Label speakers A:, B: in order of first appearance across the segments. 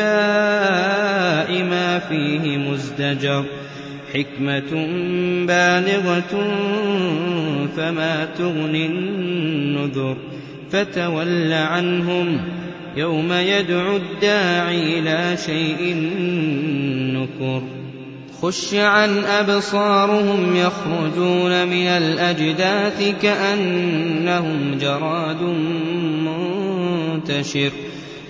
A: الأنباء ما فيه مزدجر حكمة بالغة فما تغني النذر فتول عنهم يوم يدعو الداعي إلى شيء نكر خش عن أبصارهم يخرجون من الأجداث كأنهم جراد منتشر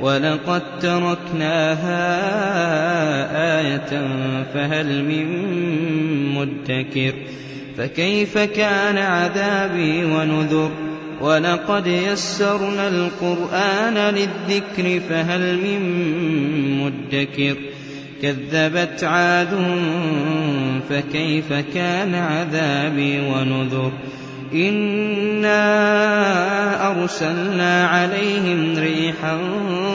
A: ولقد تركناها آية فهل من مدكر فكيف كان عذابي ونذر ولقد يسرنا القرآن للذكر فهل من مدكر كذبت عاد فكيف كان عذابي ونذر إنا أرسلنا عليهم ريحا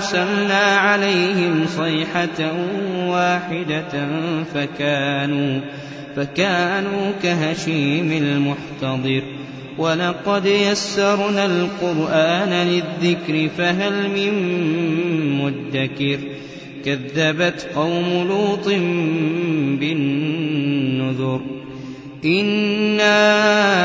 A: أرسلنا عليهم صيحة واحدة فكانوا فكانوا كهشيم المحتضر ولقد يسرنا القرآن للذكر فهل من مدكر كذبت قوم لوط بالنذر إنا